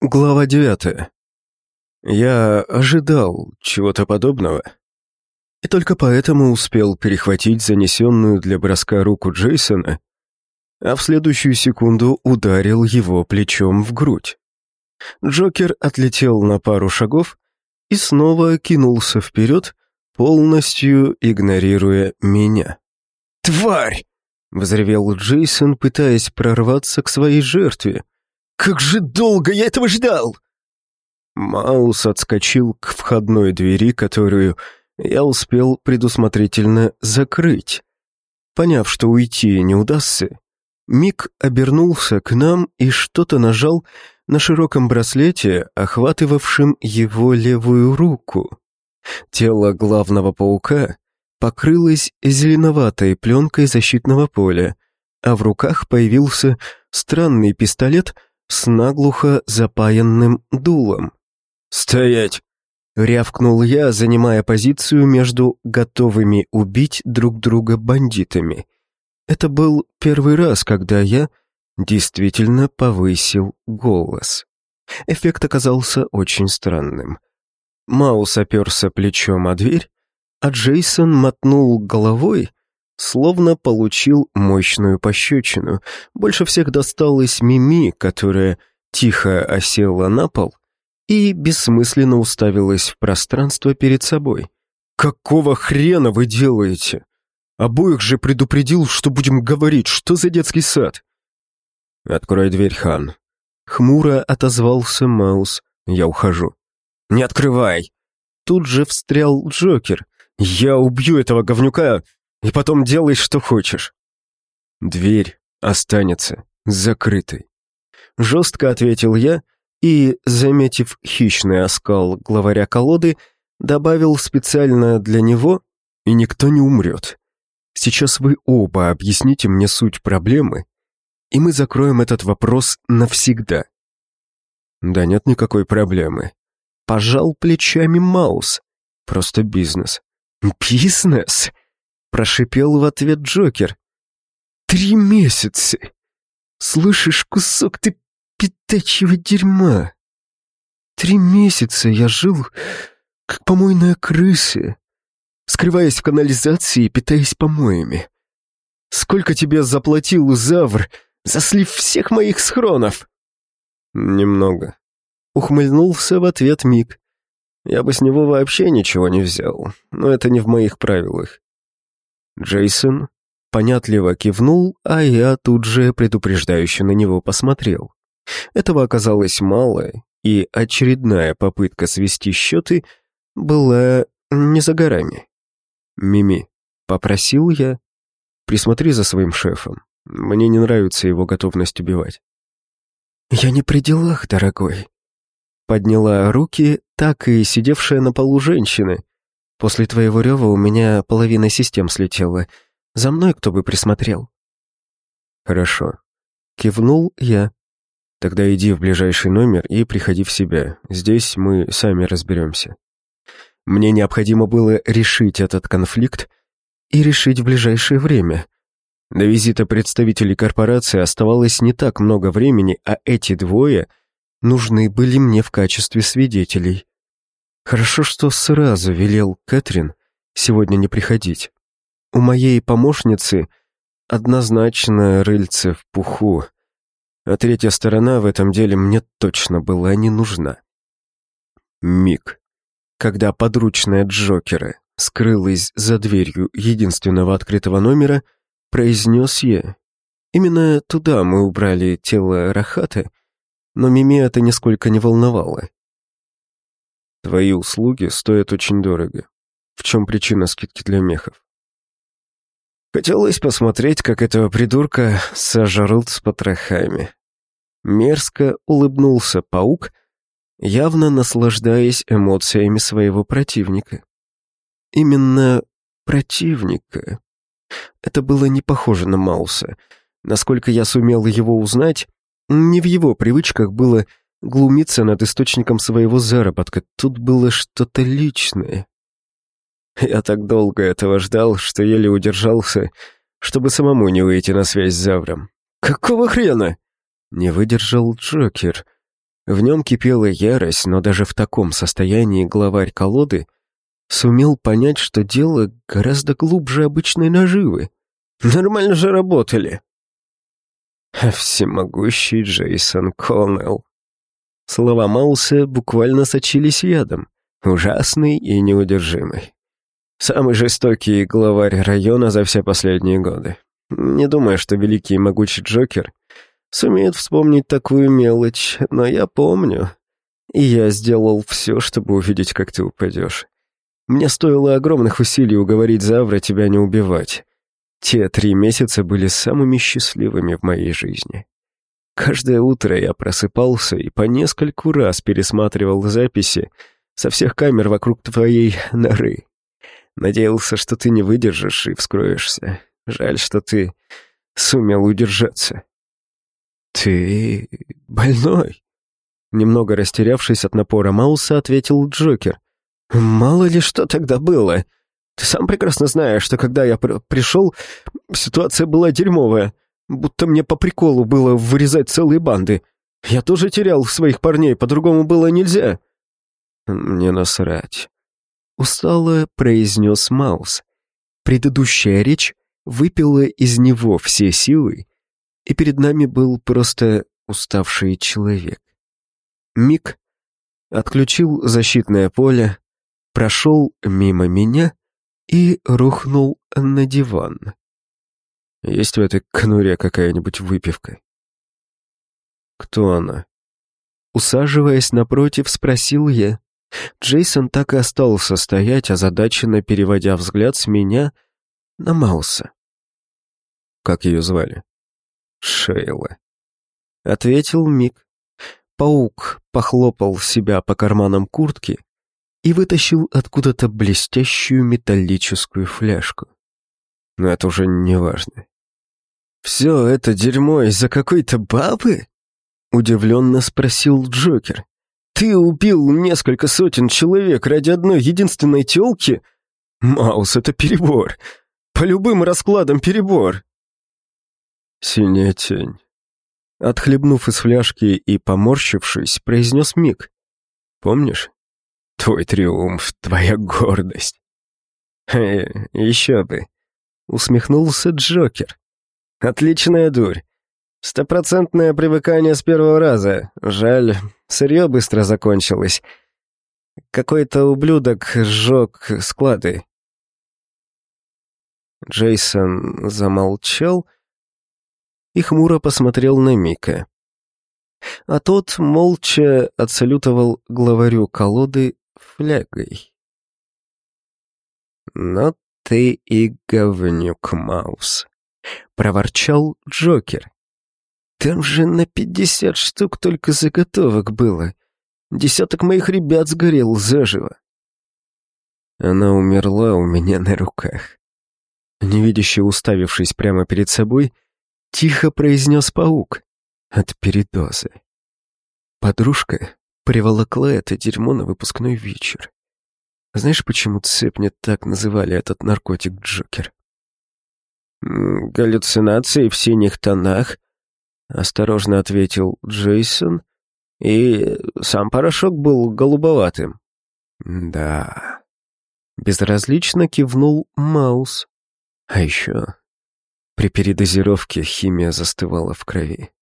Глава девятая. Я ожидал чего-то подобного. И только поэтому успел перехватить занесенную для броска руку Джейсона, а в следующую секунду ударил его плечом в грудь. Джокер отлетел на пару шагов и снова кинулся вперед, полностью игнорируя меня. «Тварь!» — взревел Джейсон, пытаясь прорваться к своей жертве — как же долго я этого ждал!» Маус отскочил к входной двери, которую я успел предусмотрительно закрыть. Поняв, что уйти не удастся, Мик обернулся к нам и что-то нажал на широком браслете, охватывавшем его левую руку. Тело главного паука покрылось зеленоватой пленкой защитного поля, а в руках появился странный пистолет — с наглухо запаянным дулом. «Стоять!» — рявкнул я, занимая позицию между готовыми убить друг друга бандитами. Это был первый раз, когда я действительно повысил голос. Эффект оказался очень странным. Маус оперся плечом о дверь, а Джейсон мотнул головой, словно получил мощную пощечину. Больше всех досталось Мими, которая тихо осела на пол и бессмысленно уставилась в пространство перед собой. «Какого хрена вы делаете? Обоих же предупредил, что будем говорить. Что за детский сад?» «Открой дверь, Хан». Хмуро отозвался Маус. «Я ухожу». «Не открывай!» Тут же встрял Джокер. «Я убью этого говнюка, и потом делай, что хочешь. Дверь останется закрытой. Жестко ответил я и, заметив хищный оскал главаря колоды, добавил специально для него, и никто не умрет. Сейчас вы оба объясните мне суть проблемы, и мы закроем этот вопрос навсегда. Да нет никакой проблемы. Пожал плечами Маус. Просто бизнес. Бизнес? Прошипел в ответ Джокер. «Три месяца! Слышишь, кусок ты питачьего дерьма! Три месяца я жил, как помойная крыса, скрываясь в канализации и питаясь помоями. Сколько тебе заплатил Завр за слив всех моих схронов?» «Немного», — ухмыльнулся в ответ Мик. «Я бы с него вообще ничего не взял, но это не в моих правилах. Джейсон понятливо кивнул, а я тут же предупреждающе на него посмотрел. Этого оказалось мало, и очередная попытка свести счеты была не за горами. «Мими», — попросил я, — «присмотри за своим шефом. Мне не нравится его готовность убивать». «Я не при делах, дорогой», — подняла руки так и сидевшая на полу женщина, После твоего рева у меня половина систем слетела. За мной кто бы присмотрел?» «Хорошо». Кивнул я. «Тогда иди в ближайший номер и приходи в себя. Здесь мы сами разберемся». Мне необходимо было решить этот конфликт и решить в ближайшее время. До визита представителей корпорации оставалось не так много времени, а эти двое нужны были мне в качестве свидетелей. Хорошо, что сразу велел Кэтрин сегодня не приходить. У моей помощницы однозначно рыльце в пуху, а третья сторона в этом деле мне точно была не нужна. Миг, когда подручная Джокера скрылась за дверью единственного открытого номера, произнес я. Именно туда мы убрали тело Рахата, но Мими это нисколько не волновало. Твои услуги стоят очень дорого. В чем причина скидки для мехов? Хотелось посмотреть, как этого придурка сожрут с потрохами. Мерзко улыбнулся паук, явно наслаждаясь эмоциями своего противника. Именно противника. Это было не похоже на Мауса. Насколько я сумел его узнать, не в его привычках было глумиться над источником своего заработка. Тут было что-то личное. Я так долго этого ждал, что еле удержался, чтобы самому не выйти на связь с Завром. «Какого хрена?» Не выдержал Джокер. В нем кипела ярость, но даже в таком состоянии главарь колоды сумел понять, что дело гораздо глубже обычной наживы. Нормально же работали. Всемогущий Джейсон Коннелл. Слова Мауса буквально сочились ядом, ужасный и неудержимый. Самый жестокий главарь района за все последние годы. Не думаю, что великий и могучий Джокер сумеет вспомнить такую мелочь, но я помню. И я сделал все, чтобы увидеть, как ты упадешь. Мне стоило огромных усилий уговорить Завра тебя не убивать. Те три месяца были самыми счастливыми в моей жизни. Каждое утро я просыпался и по нескольку раз пересматривал записи со всех камер вокруг твоей норы. Надеялся, что ты не выдержишь и вскроешься. Жаль, что ты сумел удержаться. Ты больной? Немного растерявшись от напора Мауса, ответил Джокер. Мало ли что тогда было. Ты сам прекрасно знаешь, что когда я пр пришел, ситуация была дерьмовая. Будто мне по приколу было вырезать целые банды. Я тоже терял своих парней, по-другому было нельзя. Мне насрать. Устало произнес Маус. Предыдущая речь выпила из него все силы, и перед нами был просто уставший человек. Миг отключил защитное поле, прошел мимо меня и рухнул на диван. Есть в этой конуре какая-нибудь выпивка? Кто она? Усаживаясь напротив, спросил я. Джейсон так и остался стоять, озадаченно переводя взгляд с меня на Мауса. Как ее звали? Шейла. Ответил Мик. Паук похлопал себя по карманам куртки и вытащил откуда-то блестящую металлическую фляжку. Но это уже не важно. «Все это дерьмо из-за какой-то бабы?» Удивленно спросил Джокер. «Ты убил несколько сотен человек ради одной единственной телки? Маус, это перебор. По любым раскладам перебор». «Синяя тень». Отхлебнув из фляжки и поморщившись, произнес Мик. «Помнишь? Твой триумф, твоя гордость. Э, еще бы. Усмехнулся Джокер. Отличная дурь. Стопроцентное привыкание с первого раза. Жаль, сырье быстро закончилось. Какой-то ублюдок сжег склады. Джейсон замолчал и хмуро посмотрел на Мика. А тот молча отсалютовал главарю колоды флягой. «Но ты и говнюк, Маус», — проворчал Джокер. «Там же на пятьдесят штук только заготовок было. Десяток моих ребят сгорел заживо». Она умерла у меня на руках. Невидяще уставившись прямо перед собой, тихо произнес паук от передозы. Подружка приволокла это дерьмо на выпускной вечер. Знаешь, почему цепня так называли этот наркотик Джокер? «Галлюцинации в синих тонах», — осторожно ответил Джейсон, и сам порошок был голубоватым. «Да...» Безразлично кивнул Маус. А еще при передозировке химия застывала в крови.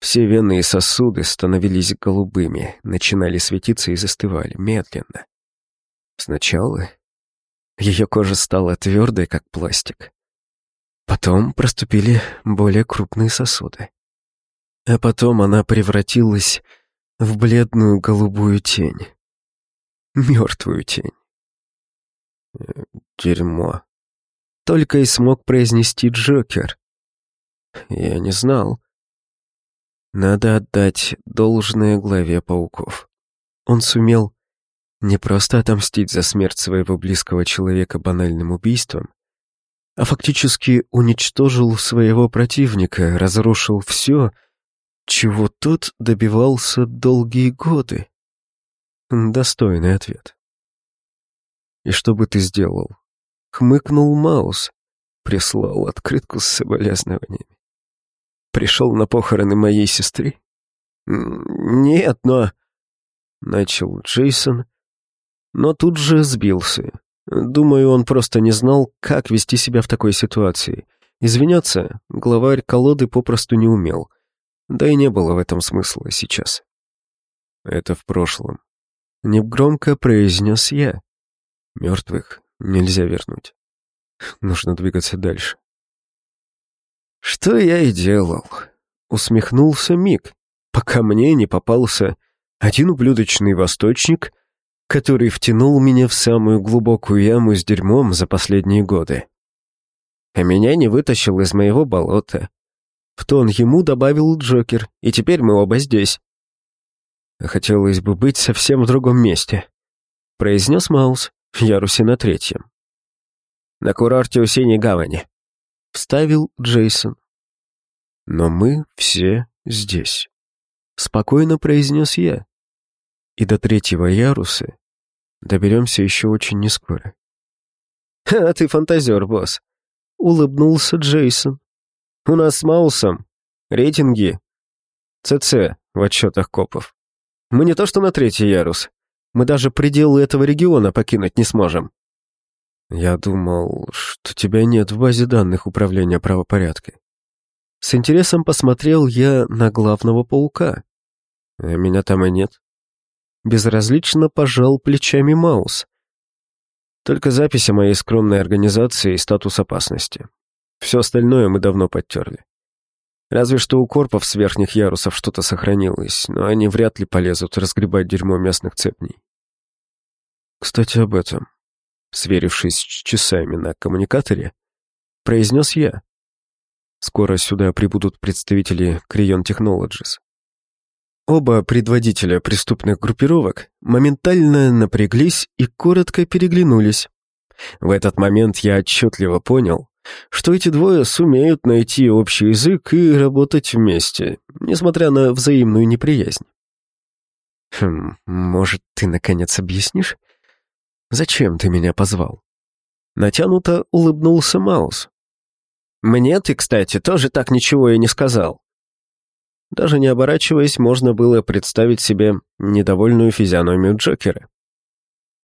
Все вены и сосуды становились голубыми, начинали светиться и застывали медленно. Сначала ее кожа стала твердой, как пластик. Потом проступили более крупные сосуды. А потом она превратилась в бледную голубую тень. Мертвую тень. Э, дерьмо. Только и смог произнести Джокер. Я не знал. Надо отдать должное главе пауков. Он сумел не просто отомстить за смерть своего близкого человека банальным убийством, а фактически уничтожил своего противника, разрушил все, чего тот добивался долгие годы. Достойный ответ. «И что бы ты сделал?» — хмыкнул Маус, прислал открытку с соболезнованиями. Пришел на похороны моей сестры? «Нет, но...» — начал Джейсон, но тут же сбился. Думаю, он просто не знал, как вести себя в такой ситуации. Извиняться главарь колоды попросту не умел. Да и не было в этом смысла сейчас. Это в прошлом. Негромко произнес я. Мертвых нельзя вернуть. Нужно двигаться дальше. Что я и делал. Усмехнулся Мик, пока мне не попался один ублюдочный восточник, который втянул меня в самую глубокую яму с дерьмом за последние годы. А меня не вытащил из моего болота. В тон ему добавил Джокер, и теперь мы оба здесь. Хотелось бы быть совсем в другом месте, произнес Маус в ярусе на третьем. На курорте у Синей Гавани, вставил Джейсон. Но мы все здесь, спокойно произнес я. И до третьего яруса доберемся еще очень нескоро. «А ты фантазер, босс», — улыбнулся Джейсон. «У нас с Маусом рейтинги ЦЦ в отчетах копов. Мы не то что на третий ярус, мы даже пределы этого региона покинуть не сможем». «Я думал, что тебя нет в базе данных управления правопорядка». С интересом посмотрел я на главного паука. А меня там и нет. Безразлично пожал плечами Маус. Только записи моей скромной организации и статус опасности. Все остальное мы давно подтерли. Разве что у корпов с верхних ярусов что-то сохранилось, но они вряд ли полезут разгребать дерьмо местных цепней. Кстати, об этом. Сверившись с часами на коммуникаторе, произнес я. Скоро сюда прибудут представители Крион Technologies. Оба предводителя преступных группировок моментально напряглись и коротко переглянулись. В этот момент я отчетливо понял, что эти двое сумеют найти общий язык и работать вместе, несмотря на взаимную неприязнь. «Хм, может, ты наконец объяснишь, зачем ты меня позвал?» Натянуто улыбнулся Маус. «Мне ты, кстати, тоже так ничего и не сказал». Даже не оборачиваясь, можно было представить себе недовольную физиономию Джокера.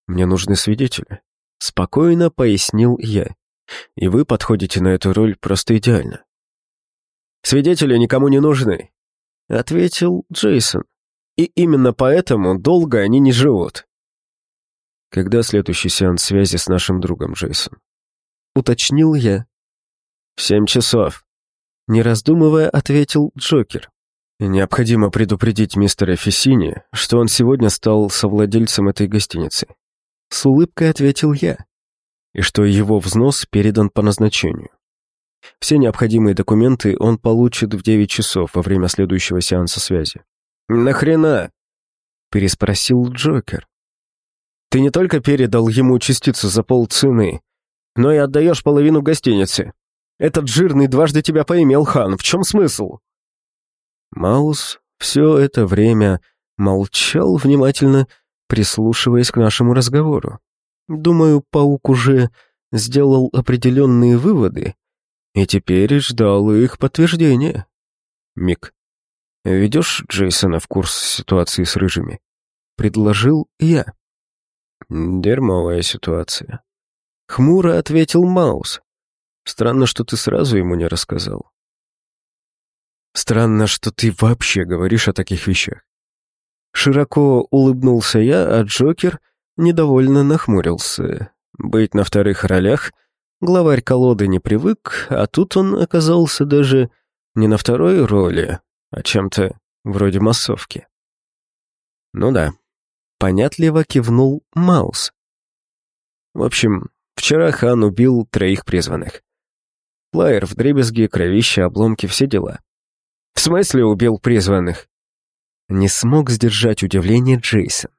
«Мне нужны свидетели», — спокойно пояснил я и вы подходите на эту роль просто идеально. «Свидетели никому не нужны», — ответил Джейсон. «И именно поэтому долго они не живут». «Когда следующий сеанс связи с нашим другом, Джейсон?» Уточнил я. «В семь часов», — не раздумывая, ответил Джокер. «Необходимо предупредить мистера Фессини, что он сегодня стал совладельцем этой гостиницы». С улыбкой ответил я и что его взнос передан по назначению. Все необходимые документы он получит в 9 часов во время следующего сеанса связи. «Нахрена?» — переспросил Джокер. «Ты не только передал ему частицу за полцены, но и отдаешь половину гостиницы. Этот жирный дважды тебя поимел, хан. В чем смысл?» Маус все это время молчал внимательно, прислушиваясь к нашему разговору. Думаю, паук уже сделал определенные выводы и теперь ждал их подтверждения. Мик, ведешь Джейсона в курс ситуации с рыжими? Предложил я. Дерьмовая ситуация. Хмуро ответил Маус. Странно, что ты сразу ему не рассказал. Странно, что ты вообще говоришь о таких вещах. Широко улыбнулся я, а Джокер — недовольно нахмурился. Быть на вторых ролях главарь колоды не привык, а тут он оказался даже не на второй роли, а чем-то вроде массовки. Ну да, понятливо кивнул Маус. В общем, вчера хан убил троих призванных. Плайер, вдребезги, кровища, обломки, все дела. В смысле убил призванных? Не смог сдержать удивление Джейсон.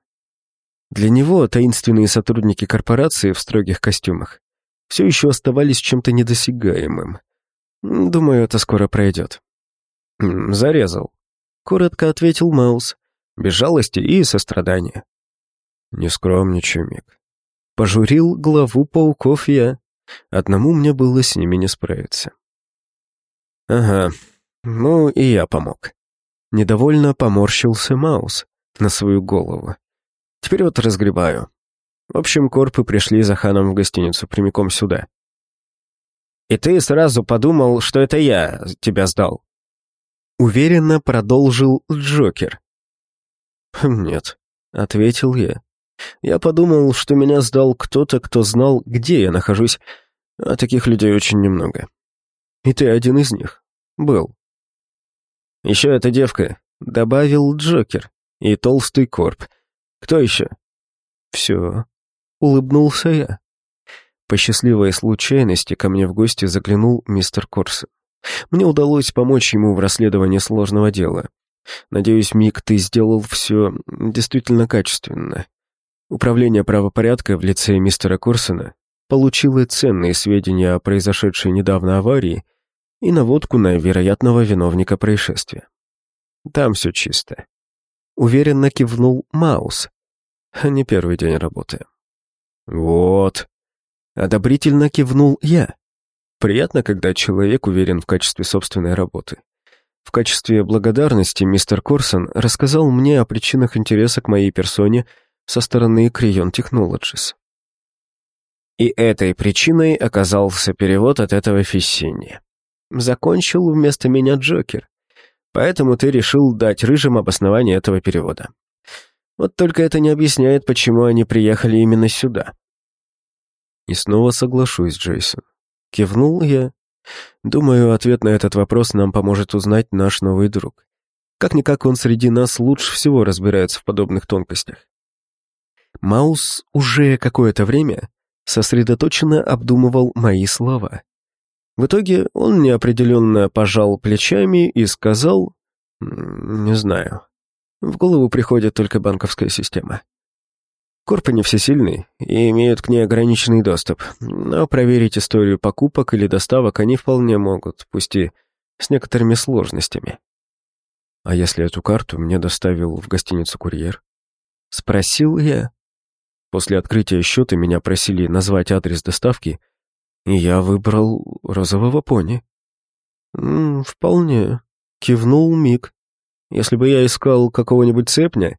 Для него таинственные сотрудники корпорации в строгих костюмах все еще оставались чем-то недосягаемым. Думаю, это скоро пройдет. «Зарезал», — коротко ответил Маус, без жалости и сострадания. «Не скромничай, Мик». Пожурил главу пауков я. Одному мне было с ними не справиться. «Ага, ну и я помог». Недовольно поморщился Маус на свою голову. Теперь вот разгребаю. В общем, корпы пришли за ханом в гостиницу, прямиком сюда. «И ты сразу подумал, что это я тебя сдал?» Уверенно продолжил Джокер. «Нет», — ответил я. «Я подумал, что меня сдал кто-то, кто знал, где я нахожусь, а таких людей очень немного. И ты один из них. Был». «Еще эта девка», — добавил Джокер, и толстый корп. «Кто еще?» «Все», — улыбнулся я. По счастливой случайности ко мне в гости заглянул мистер Корсон. Мне удалось помочь ему в расследовании сложного дела. Надеюсь, Мик, ты сделал все действительно качественно. Управление правопорядка в лице мистера Корсона получило ценные сведения о произошедшей недавно аварии и наводку на вероятного виновника происшествия. Там все чисто. Уверенно кивнул Маус. Не первый день работы. Вот. Одобрительно кивнул я. Приятно, когда человек уверен в качестве собственной работы. В качестве благодарности мистер Корсон рассказал мне о причинах интереса к моей персоне со стороны Крион Technologies. И этой причиной оказался перевод от этого Фиссини. Закончил вместо меня Джокер. Поэтому ты решил дать рыжим обоснование этого перевода. Вот только это не объясняет, почему они приехали именно сюда. И снова соглашусь, Джейсон. Кивнул я, Думаю, ответ на этот вопрос нам поможет узнать наш новый друг. Как-никак он среди нас лучше всего разбирается в подобных тонкостях. Маус уже какое-то время сосредоточенно обдумывал мои слова. В итоге он неопределенно пожал плечами и сказал... Не знаю. В голову приходит только банковская система. Корпы не всесильны и имеют к ней ограниченный доступ, но проверить историю покупок или доставок они вполне могут, пусть и с некоторыми сложностями. А если эту карту мне доставил в гостиницу курьер? Спросил я. После открытия счета меня просили назвать адрес доставки, я выбрал розового пони. «М -м, «Вполне», — кивнул Мик. «Если бы я искал какого-нибудь цепня,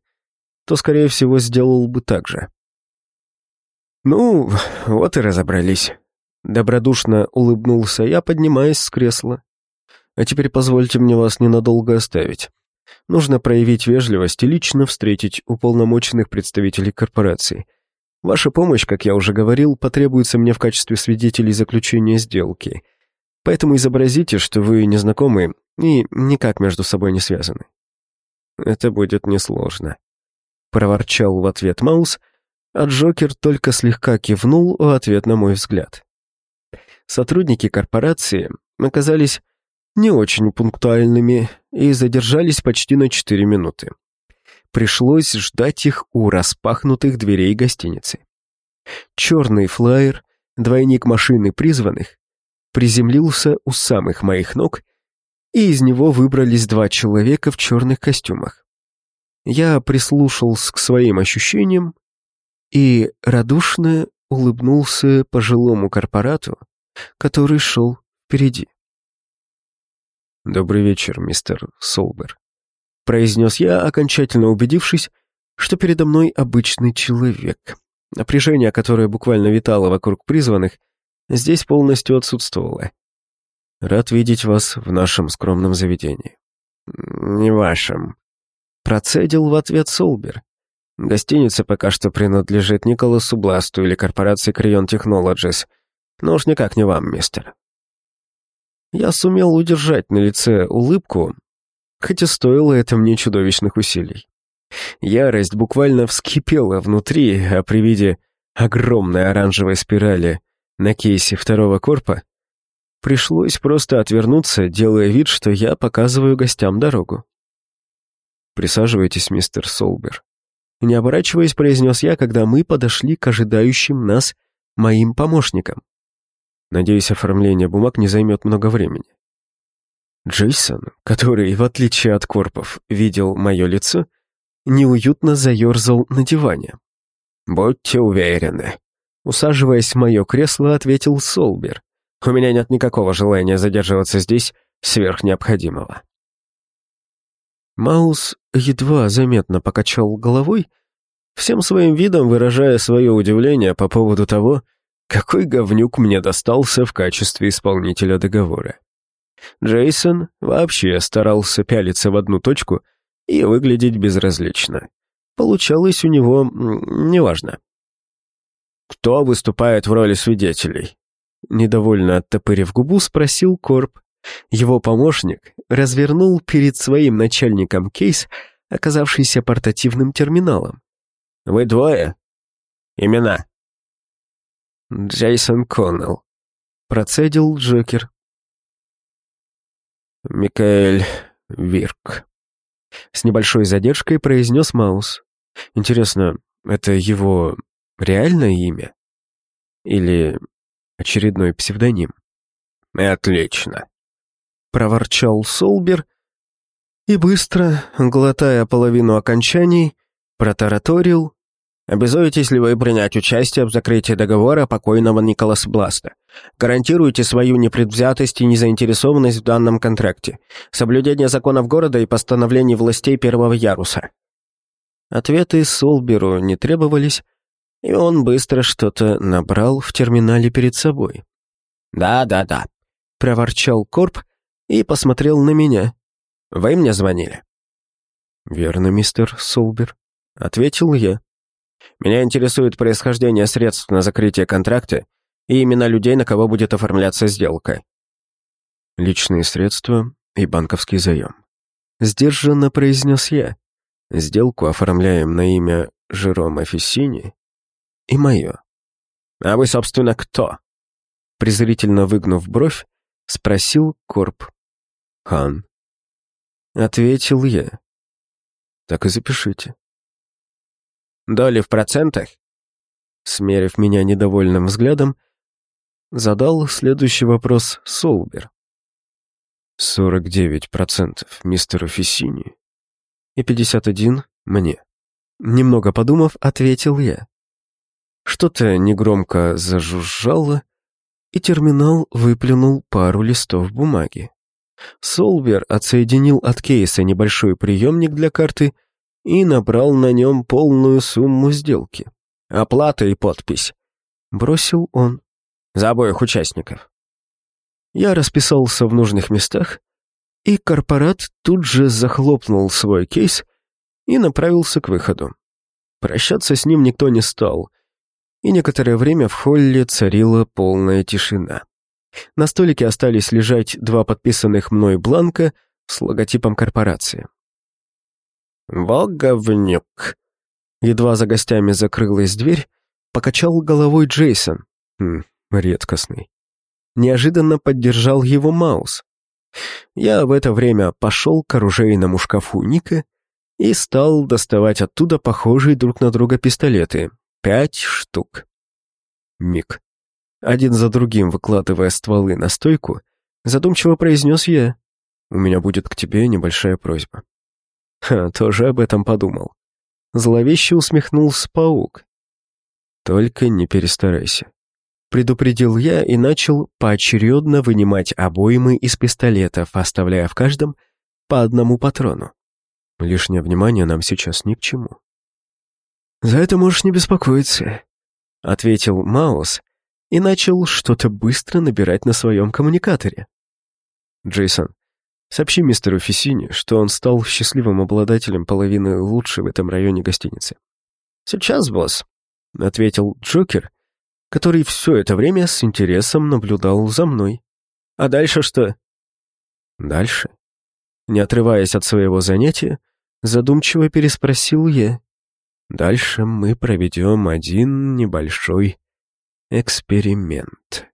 то, скорее всего, сделал бы так же. «Ну, вот и разобрались». Добродушно улыбнулся я, поднимаясь с кресла. «А теперь позвольте мне вас ненадолго оставить. Нужно проявить вежливость и лично встретить уполномоченных представителей корпорации. Ваша помощь, как я уже говорил, потребуется мне в качестве свидетелей заключения сделки. Поэтому изобразите, что вы незнакомы и никак между собой не связаны». «Это будет несложно», — проворчал в ответ Маус, а Джокер только слегка кивнул в ответ на мой взгляд. Сотрудники корпорации оказались не очень пунктуальными и задержались почти на четыре минуты. Пришлось ждать их у распахнутых дверей гостиницы. Черный флайер, двойник машины призванных, приземлился у самых моих ног, и из него выбрались два человека в черных костюмах. Я прислушался к своим ощущениям и радушно улыбнулся пожилому корпорату, который шел впереди. «Добрый вечер, мистер Солбер», — произнес я, окончательно убедившись, что передо мной обычный человек. Напряжение, которое буквально витало вокруг призванных, здесь полностью отсутствовало. Рад видеть вас в нашем скромном заведении. Не вашем, Процедил в ответ Солбер. Гостиница пока что принадлежит Николасу Бласту или корпорации Крион Technologies, но уж никак не вам, мистер. Я сумел удержать на лице улыбку, хотя стоило это мне чудовищных усилий. Ярость буквально вскипела внутри, а при виде огромной оранжевой спирали на кейсе второго корпа пришлось просто отвернуться, делая вид, что я показываю гостям дорогу. «Присаживайтесь, мистер Солбер». Не оборачиваясь, произнес я, когда мы подошли к ожидающим нас моим помощникам. Надеюсь, оформление бумаг не займет много времени. Джейсон, который, в отличие от Корпов, видел мое лицо, неуютно заерзал на диване. «Будьте уверены», — усаживаясь в мое кресло, ответил Солбер. «У меня нет никакого желания задерживаться здесь сверх необходимого». Маус едва заметно покачал головой, всем своим видом выражая свое удивление по поводу того, какой говнюк мне достался в качестве исполнителя договора. Джейсон вообще старался пялиться в одну точку и выглядеть безразлично. Получалось у него неважно. «Кто выступает в роли свидетелей?» Недовольно оттопырив губу, спросил Корп. Его помощник развернул перед своим начальником кейс, оказавшийся портативным терминалом. «Вы двое? Имена?» «Джейсон Коннелл», — процедил Джокер. «Микаэль Вирк», — с небольшой задержкой произнес Маус. «Интересно, это его реальное имя? Или очередной псевдоним?» «Отлично», — проворчал Солбер и быстро, глотая половину окончаний, протараторил Обязуетесь ли вы принять участие в закрытии договора покойного Николаса Бласта? Гарантируете свою непредвзятость и незаинтересованность в данном контракте? Соблюдение законов города и постановлений властей первого яруса?» Ответы Солберу не требовались, и он быстро что-то набрал в терминале перед собой. «Да, да, да», — проворчал Корп и посмотрел на меня. «Вы мне звонили?» «Верно, мистер Солбер», — ответил я. Меня интересует происхождение средств на закрытие контракта и имена людей, на кого будет оформляться сделка. Личные средства и банковский заем. Сдержанно произнес я. Сделку оформляем на имя Жерома Фессини и мое. А вы, собственно, кто? Презрительно выгнув бровь, спросил Корп. Хан. Ответил я. Так и запишите. Доли в процентах?» Смерив меня недовольным взглядом, задал следующий вопрос Солбер. «Сорок девять процентов мистеру Фессини и пятьдесят один мне». Немного подумав, ответил я. Что-то негромко зажужжало, и терминал выплюнул пару листов бумаги. Солбер отсоединил от кейса небольшой приемник для карты и набрал на нем полную сумму сделки. Оплата и подпись. Бросил он. За обоих участников. Я расписался в нужных местах, и корпорат тут же захлопнул свой кейс и направился к выходу. Прощаться с ним никто не стал, и некоторое время в холле царила полная тишина. На столике остались лежать два подписанных мной бланка с логотипом корпорации. «Боговнюк!» Едва за гостями закрылась дверь, покачал головой Джейсон. Хм, редкостный. Неожиданно поддержал его Маус. Я в это время пошел к оружейному шкафу Ника и стал доставать оттуда похожие друг на друга пистолеты. Пять штук. Миг. Один за другим выкладывая стволы на стойку, задумчиво произнес я. «У меня будет к тебе небольшая просьба». Ха, тоже об этом подумал. Зловеще усмехнулся паук. Только не перестарайся. Предупредил я и начал поочередно вынимать обоймы из пистолетов, оставляя в каждом по одному патрону. Лишнее внимание нам сейчас ни к чему. «За это можешь не беспокоиться», — ответил Маус и начал что-то быстро набирать на своем коммуникаторе. «Джейсон, Сообщи мистеру Фессини, что он стал счастливым обладателем половины лучшей в этом районе гостиницы. «Сейчас, босс», — ответил Джокер, который все это время с интересом наблюдал за мной. «А дальше что?» «Дальше?» Не отрываясь от своего занятия, задумчиво переспросил я. «Дальше мы проведем один небольшой эксперимент».